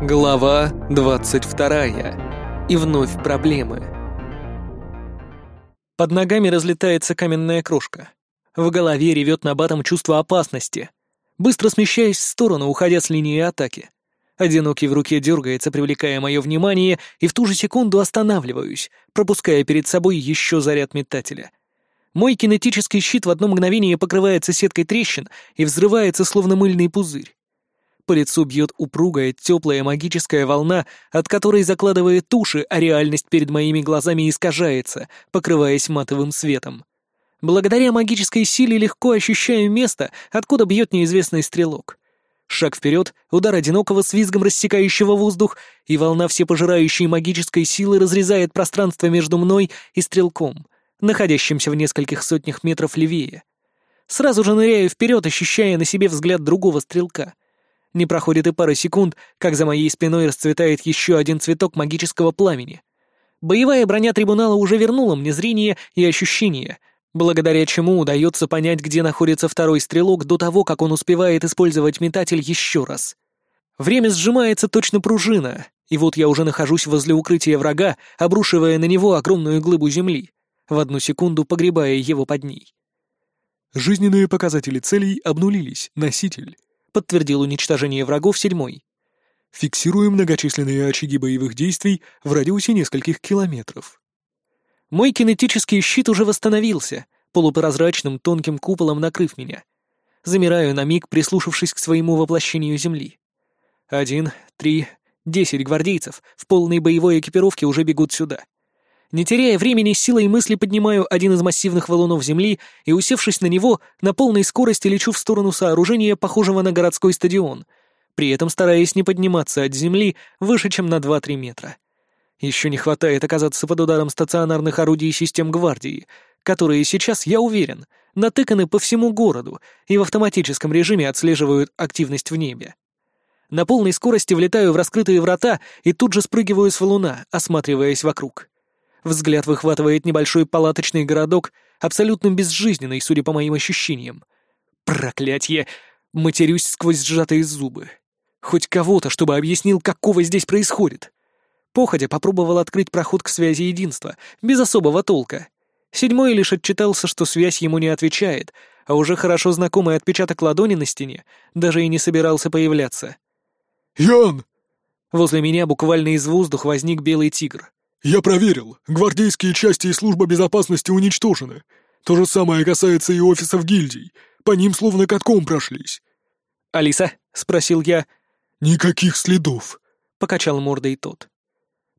Глава 22. И вновь проблемы. Под ногами разлетается каменная крошка. В голове ревет на батом чувство опасности. Быстро смещаясь в сторону, уходя с линии атаки. Одинокий в руке дергается, привлекая мое внимание, и в ту же секунду останавливаюсь, пропуская перед собой еще заряд метателя. Мой кинетический щит в одно мгновение покрывается сеткой трещин и взрывается, словно мыльный пузырь. По лицу бьет упругая, теплая магическая волна, от которой закладывает туши, а реальность перед моими глазами искажается, покрываясь матовым светом. Благодаря магической силе легко ощущаю место, откуда бьет неизвестный стрелок. Шаг вперед, удар одинокого с визгом рассекающего воздух, и волна всепожирающей магической силы разрезает пространство между мной и стрелком, находящимся в нескольких сотнях метров левее. Сразу же ныряю вперед, ощущая на себе взгляд другого стрелка — не проходит и пары секунд, как за моей спиной расцветает еще один цветок магического пламени. Боевая броня трибунала уже вернула мне зрение и ощущение, благодаря чему удается понять, где находится второй стрелок до того, как он успевает использовать метатель еще раз. Время сжимается точно пружина, и вот я уже нахожусь возле укрытия врага, обрушивая на него огромную глыбу земли, в одну секунду погребая его под ней. Жизненные показатели целей обнулились, носитель подтвердил уничтожение врагов седьмой. Фиксируем многочисленные очаги боевых действий в радиусе нескольких километров. Мой кинетический щит уже восстановился, полупрозрачным тонким куполом накрыв меня. Замираю на миг, прислушавшись к своему воплощению Земли. Один, три, десять гвардейцев в полной боевой экипировке уже бегут сюда. Не теряя времени, силой мысли поднимаю один из массивных валунов земли и, усевшись на него, на полной скорости лечу в сторону сооружения, похожего на городской стадион, при этом стараясь не подниматься от земли выше, чем на 2-3 метра. Еще не хватает оказаться под ударом стационарных орудий систем гвардии, которые сейчас, я уверен, натыканы по всему городу и в автоматическом режиме отслеживают активность в небе. На полной скорости влетаю в раскрытые врата и тут же спрыгиваю с валуна, осматриваясь вокруг. Взгляд выхватывает небольшой палаточный городок, абсолютно безжизненный, судя по моим ощущениям. Проклятье! Матерюсь сквозь сжатые зубы. Хоть кого-то, чтобы объяснил, какого здесь происходит. Походя попробовал открыть проход к связи единства, без особого толка. Седьмой лишь отчитался, что связь ему не отвечает, а уже хорошо знакомый отпечаток ладони на стене даже и не собирался появляться. «Ян!» Возле меня буквально из воздуха возник белый тигр. «Я проверил. Гвардейские части и служба безопасности уничтожены. То же самое касается и офисов гильдий. По ним словно катком прошлись». «Алиса?» — спросил я. «Никаких следов», — покачал мордой тот.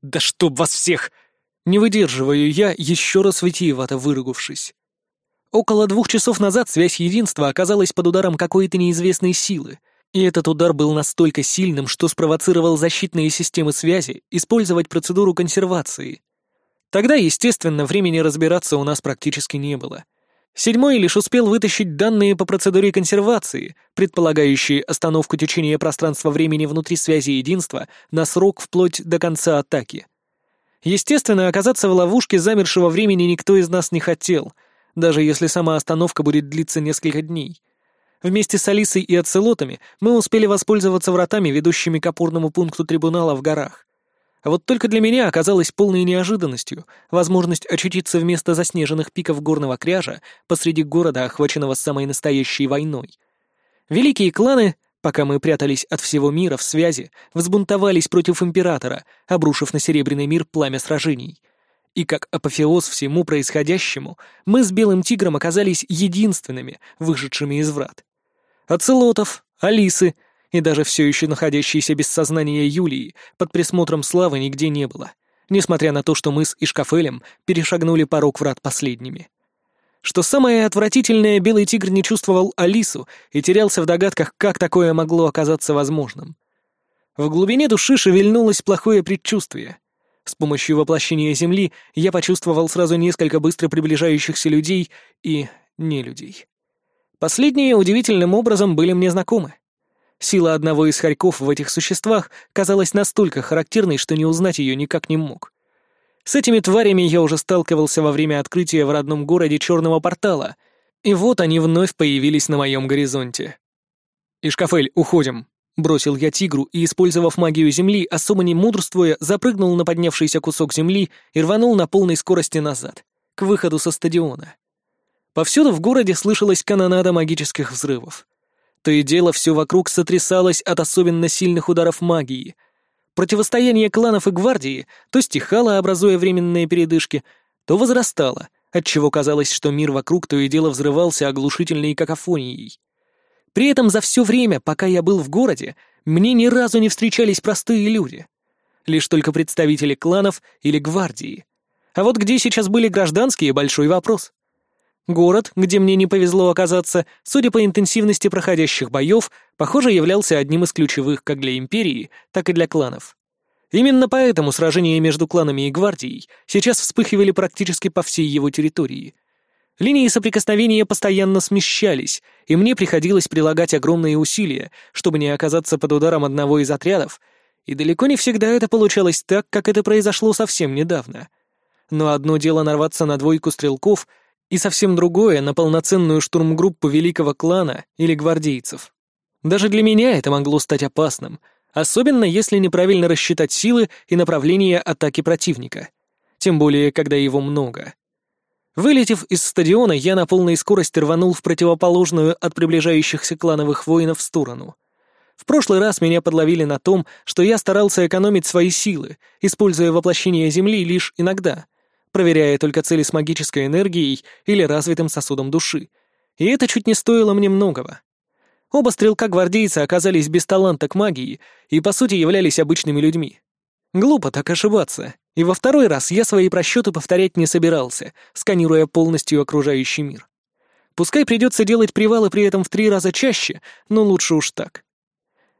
«Да чтоб вас всех!» Не выдерживаю я, еще раз витиевато выругавшись. Около двух часов назад связь единства оказалась под ударом какой-то неизвестной силы, и этот удар был настолько сильным, что спровоцировал защитные системы связи использовать процедуру консервации. Тогда, естественно, времени разбираться у нас практически не было. Седьмой лишь успел вытащить данные по процедуре консервации, предполагающие остановку течения пространства-времени внутри связи единства на срок вплоть до конца атаки. Естественно, оказаться в ловушке замершего времени никто из нас не хотел, даже если сама остановка будет длиться несколько дней. Вместе с Алисой и Ацелотами мы успели воспользоваться вратами, ведущими к опорному пункту трибунала в горах. А вот только для меня оказалась полной неожиданностью возможность очутиться вместо заснеженных пиков горного кряжа посреди города, охваченного самой настоящей войной. Великие кланы, пока мы прятались от всего мира в связи, взбунтовались против императора, обрушив на Серебряный мир пламя сражений. И как апофеоз всему происходящему, мы с Белым Тигром оказались единственными, выжившими из врат. Оцелотов, Алисы и даже все еще находящейся без сознания Юлии под присмотром Славы нигде не было, несмотря на то, что мы с Ишкафелем перешагнули порог врат последними. Что самое отвратительное, Белый Тигр не чувствовал Алису и терялся в догадках, как такое могло оказаться возможным. В глубине души шевельнулось плохое предчувствие. С помощью воплощения Земли я почувствовал сразу несколько быстро приближающихся людей и нелюдей. Последние удивительным образом были мне знакомы. Сила одного из хорьков в этих существах казалась настолько характерной, что не узнать ее никак не мог. С этими тварями я уже сталкивался во время открытия в родном городе черного портала, и вот они вновь появились на моем горизонте. «Ишкафель, уходим!» Бросил я тигру и, использовав магию земли, особо не мудрствуя, запрыгнул на поднявшийся кусок земли и рванул на полной скорости назад, к выходу со стадиона. Повсюду в городе слышалась канонада магических взрывов. То и дело все вокруг сотрясалось от особенно сильных ударов магии. Противостояние кланов и гвардии то стихало, образуя временные передышки, то возрастало, отчего казалось, что мир вокруг то и дело взрывался оглушительной какофонией. При этом за все время, пока я был в городе, мне ни разу не встречались простые люди. Лишь только представители кланов или гвардии. А вот где сейчас были гражданские — большой вопрос. Город, где мне не повезло оказаться, судя по интенсивности проходящих боев, похоже, являлся одним из ключевых как для Империи, так и для кланов. Именно поэтому сражения между кланами и гвардией сейчас вспыхивали практически по всей его территории — Линии соприкосновения постоянно смещались, и мне приходилось прилагать огромные усилия, чтобы не оказаться под ударом одного из отрядов, и далеко не всегда это получалось так, как это произошло совсем недавно. Но одно дело нарваться на двойку стрелков, и совсем другое — на полноценную штурмгруппу великого клана или гвардейцев. Даже для меня это могло стать опасным, особенно если неправильно рассчитать силы и направление атаки противника. Тем более, когда его много. Вылетев из стадиона, я на полной скорости рванул в противоположную от приближающихся клановых воинов сторону. В прошлый раз меня подловили на том, что я старался экономить свои силы, используя воплощение Земли лишь иногда, проверяя только цели с магической энергией или развитым сосудом души. И это чуть не стоило мне многого. Оба стрелка-гвардейца оказались без таланта к магии и, по сути, являлись обычными людьми. Глупо так ошибаться, и во второй раз я свои просчеты повторять не собирался, сканируя полностью окружающий мир. Пускай придется делать привалы при этом в три раза чаще, но лучше уж так.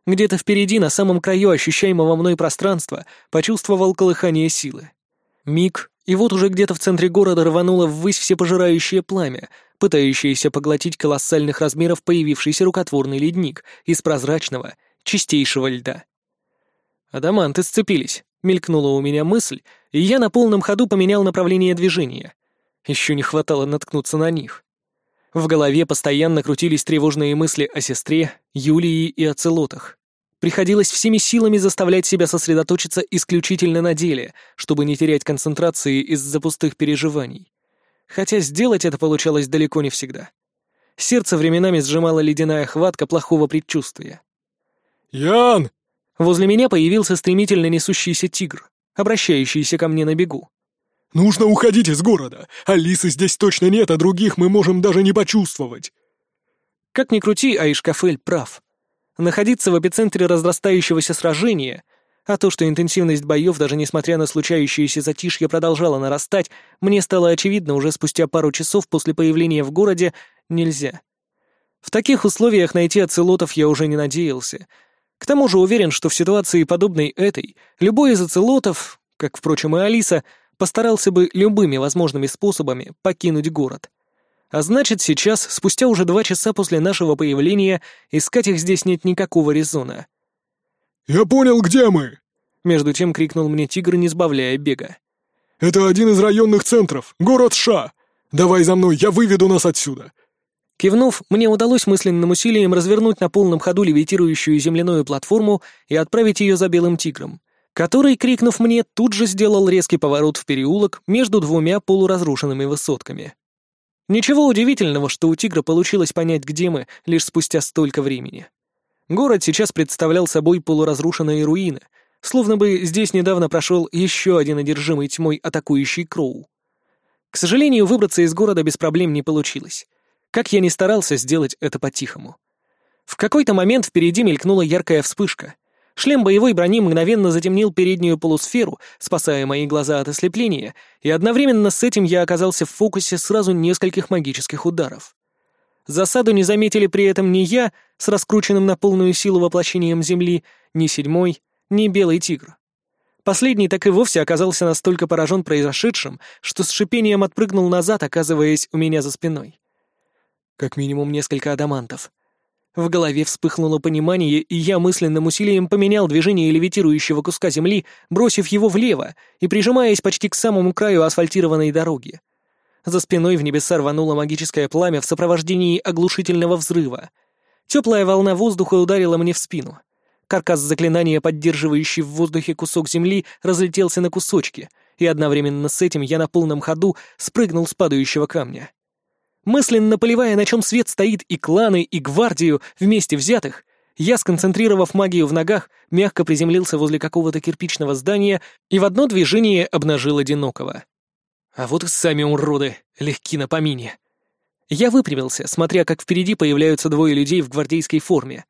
Где-то впереди, на самом краю ощущаемого мной пространства, почувствовал колыхание силы. Миг, и вот уже где-то в центре города рвануло ввысь всепожирающее пламя, пытающееся поглотить колоссальных размеров появившийся рукотворный ледник из прозрачного, чистейшего льда. Адаманты сцепились. Мелькнула у меня мысль, и я на полном ходу поменял направление движения. Еще не хватало наткнуться на них. В голове постоянно крутились тревожные мысли о сестре, Юлии и о целотах. Приходилось всеми силами заставлять себя сосредоточиться исключительно на деле, чтобы не терять концентрации из-за пустых переживаний. Хотя сделать это получалось далеко не всегда. Сердце временами сжимала ледяная хватка плохого предчувствия. «Ян!» Возле меня появился стремительно несущийся тигр, обращающийся ко мне на бегу. «Нужно уходить из города! Алисы здесь точно нет, а других мы можем даже не почувствовать!» Как ни крути, Аишкафель прав. Находиться в эпицентре разрастающегося сражения, а то, что интенсивность боев, даже несмотря на случающиеся затишья, продолжала нарастать, мне стало очевидно уже спустя пару часов после появления в городе, нельзя. В таких условиях найти оцелотов я уже не надеялся, к тому же уверен, что в ситуации, подобной этой, любой из оцелотов, как, впрочем, и Алиса, постарался бы любыми возможными способами покинуть город. А значит, сейчас, спустя уже два часа после нашего появления, искать их здесь нет никакого резона. «Я понял, где мы!» Между тем крикнул мне тигр, не сбавляя бега. «Это один из районных центров, город Ша! Давай за мной, я выведу нас отсюда! Кивнув, мне удалось мысленным усилием развернуть на полном ходу левитирующую земляную платформу и отправить ее за белым тигром, который, крикнув мне, тут же сделал резкий поворот в переулок между двумя полуразрушенными высотками. Ничего удивительного, что у тигра получилось понять, где мы, лишь спустя столько времени. Город сейчас представлял собой полуразрушенные руины, словно бы здесь недавно прошел еще один одержимый тьмой атакующий Кроу. К сожалению, выбраться из города без проблем не получилось. Как я ни старался сделать это по-тихому. В какой-то момент впереди мелькнула яркая вспышка. Шлем боевой брони мгновенно затемнил переднюю полусферу, спасая мои глаза от ослепления, и одновременно с этим я оказался в фокусе сразу нескольких магических ударов. Засаду не заметили при этом ни я, с раскрученным на полную силу воплощением Земли, ни седьмой, ни Белый Тигр. Последний так и вовсе оказался настолько поражен произошедшим, что с шипением отпрыгнул назад, оказываясь у меня за спиной. Как минимум несколько адамантов. В голове вспыхнуло понимание, и я мысленным усилием поменял движение левитирующего куска земли, бросив его влево и прижимаясь почти к самому краю асфальтированной дороги. За спиной в небеса рвануло магическое пламя в сопровождении оглушительного взрыва. Теплая волна воздуха ударила мне в спину. каркас заклинания, поддерживающий в воздухе кусок земли, разлетелся на кусочки, и одновременно с этим я на полном ходу спрыгнул с падающего камня. Мысленно поливая, на чем свет стоит и кланы, и гвардию вместе взятых, я, сконцентрировав магию в ногах, мягко приземлился возле какого-то кирпичного здания и в одно движение обнажил одинокого. А вот и сами уроды, легки на помине. Я выпрямился, смотря, как впереди появляются двое людей в гвардейской форме.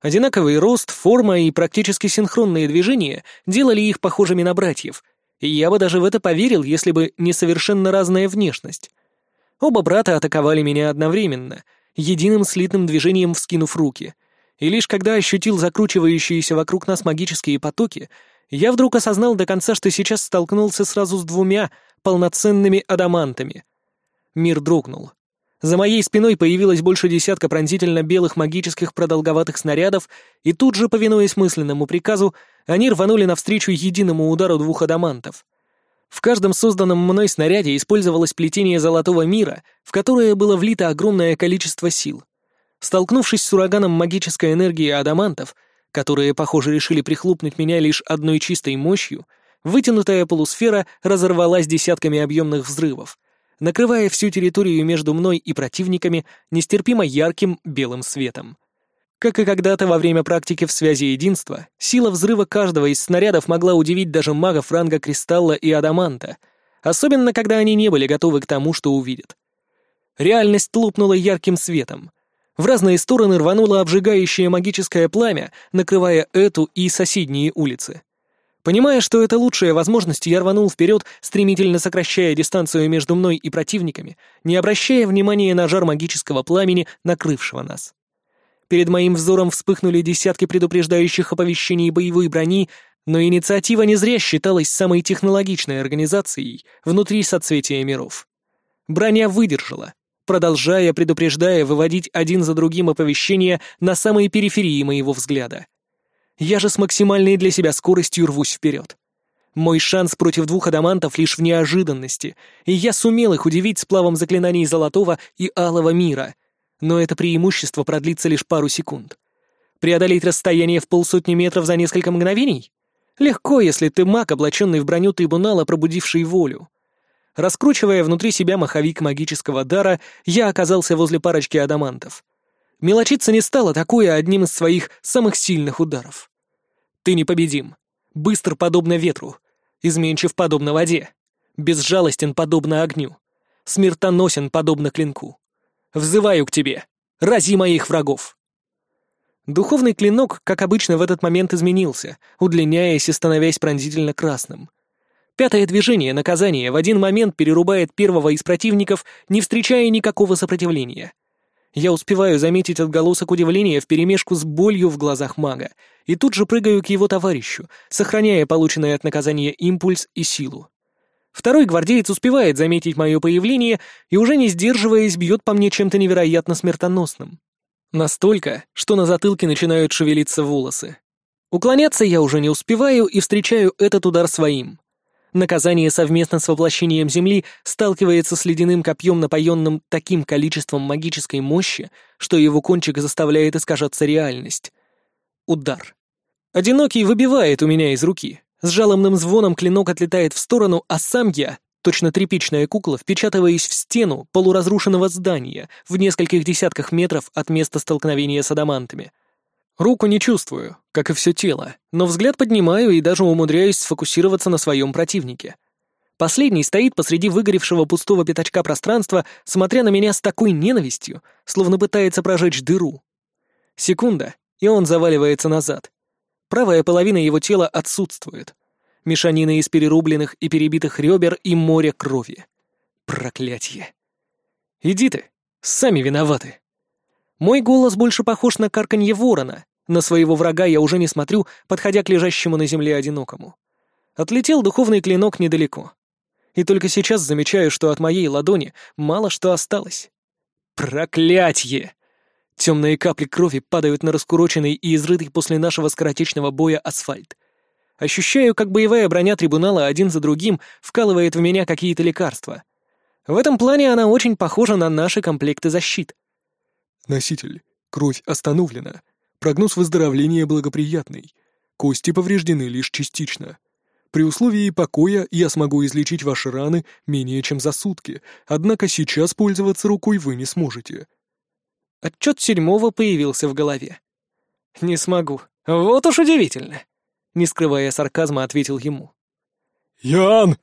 Одинаковый рост, форма и практически синхронные движения делали их похожими на братьев, и я бы даже в это поверил, если бы не совершенно разная внешность. Оба брата атаковали меня одновременно, единым слитным движением вскинув руки — и лишь когда ощутил закручивающиеся вокруг нас магические потоки, я вдруг осознал до конца, что сейчас столкнулся сразу с двумя полноценными адамантами. Мир дрогнул. За моей спиной появилось больше десятка пронзительно белых магических продолговатых снарядов, и тут же, повинуясь мысленному приказу, они рванули навстречу единому удару двух адамантов. В каждом созданном мной снаряде использовалось плетение золотого мира, в которое было влито огромное количество сил. Столкнувшись с ураганом магической энергии адамантов, которые, похоже, решили прихлопнуть меня лишь одной чистой мощью, вытянутая полусфера разорвалась десятками объемных взрывов, накрывая всю территорию между мной и противниками нестерпимо ярким белым светом. Как и когда-то во время практики в связи единства, сила взрыва каждого из снарядов могла удивить даже магов ранга Кристалла и Адаманта, особенно когда они не были готовы к тому, что увидят. Реальность лопнула ярким светом — в разные стороны рвануло обжигающее магическое пламя, накрывая эту и соседние улицы. Понимая, что это лучшая возможность, я рванул вперед, стремительно сокращая дистанцию между мной и противниками, не обращая внимания на жар магического пламени, накрывшего нас. Перед моим взором вспыхнули десятки предупреждающих оповещений боевой брони, но инициатива не зря считалась самой технологичной организацией внутри соцветия миров. Броня выдержала, продолжая, предупреждая, выводить один за другим оповещения на самой периферии моего взгляда. Я же с максимальной для себя скоростью рвусь вперед. Мой шанс против двух адамантов лишь в неожиданности, и я сумел их удивить сплавом заклинаний Золотого и Алого мира, но это преимущество продлится лишь пару секунд. Преодолеть расстояние в полсотни метров за несколько мгновений? Легко, если ты маг, облаченный в броню трибунала, пробудивший волю. Раскручивая внутри себя маховик магического дара, я оказался возле парочки адамантов. Мелочиться не стало такое одним из своих самых сильных ударов. Ты непобедим. Быстр подобно ветру. Изменчив подобно воде. Безжалостен подобно огню. Смертоносен подобно клинку. Взываю к тебе. Рази моих врагов. Духовный клинок, как обычно, в этот момент изменился, удлиняясь и становясь пронзительно красным — Пятое движение, наказание, в один момент перерубает первого из противников, не встречая никакого сопротивления. Я успеваю заметить отголосок удивления вперемешку с болью в глазах мага, и тут же прыгаю к его товарищу, сохраняя полученное от наказания импульс и силу. Второй гвардеец успевает заметить мое появление и, уже не сдерживаясь, бьет по мне чем-то невероятно смертоносным. Настолько, что на затылке начинают шевелиться волосы. Уклоняться я уже не успеваю и встречаю этот удар своим. Наказание совместно с воплощением Земли сталкивается с ледяным копьем, напоенным таким количеством магической мощи, что его кончик заставляет искажаться реальность. Удар. Одинокий выбивает у меня из руки. С жалобным звоном клинок отлетает в сторону, а сам я, точно тряпичная кукла, впечатываясь в стену полуразрушенного здания в нескольких десятках метров от места столкновения с адамантами. Руку не чувствую, как и все тело, но взгляд поднимаю и даже умудряюсь сфокусироваться на своем противнике. Последний стоит посреди выгоревшего пустого пятачка пространства, смотря на меня с такой ненавистью, словно пытается прожечь дыру. Секунда, и он заваливается назад. Правая половина его тела отсутствует. Мешанина из перерубленных и перебитых ребер и море крови. Проклятье. Иди ты, сами виноваты. Мой голос больше похож на карканье ворона, на своего врага я уже не смотрю, подходя к лежащему на земле одинокому. Отлетел духовный клинок недалеко. И только сейчас замечаю, что от моей ладони мало что осталось. Проклятье! Темные капли крови падают на раскуроченный и изрытый после нашего скоротечного боя асфальт. Ощущаю, как боевая броня трибунала один за другим вкалывает в меня какие-то лекарства. В этом плане она очень похожа на наши комплекты защит. «Носитель, кровь остановлена. Прогноз выздоровления благоприятный. Кости повреждены лишь частично. При условии покоя я смогу излечить ваши раны менее чем за сутки, однако сейчас пользоваться рукой вы не сможете. Отчет седьмого появился в голове. «Не смогу. Вот уж удивительно!» Не скрывая сарказма, ответил ему. «Ян!»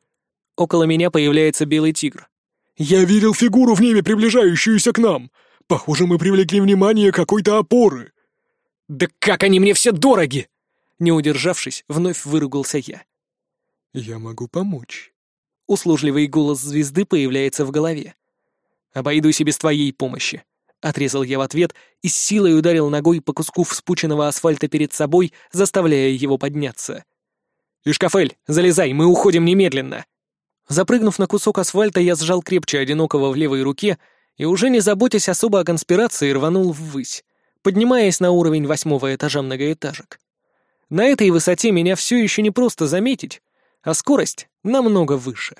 Около меня появляется белый тигр. «Я видел фигуру в небе, приближающуюся к нам. Похоже, мы привлекли внимание какой-то опоры». «Да как они мне все дороги!» Не удержавшись, вновь выругался я. «Я могу помочь». Услужливый голос звезды появляется в голове. «Обойдусь и без твоей помощи», — отрезал я в ответ и с силой ударил ногой по куску вспученного асфальта перед собой, заставляя его подняться. «Ишкафель, залезай, мы уходим немедленно!» Запрыгнув на кусок асфальта, я сжал крепче одинокого в левой руке и, уже не заботясь особо о конспирации, рванул ввысь, поднимаясь на уровень восьмого этажа многоэтажек. На этой высоте меня все еще не просто заметить, а скорость намного выше.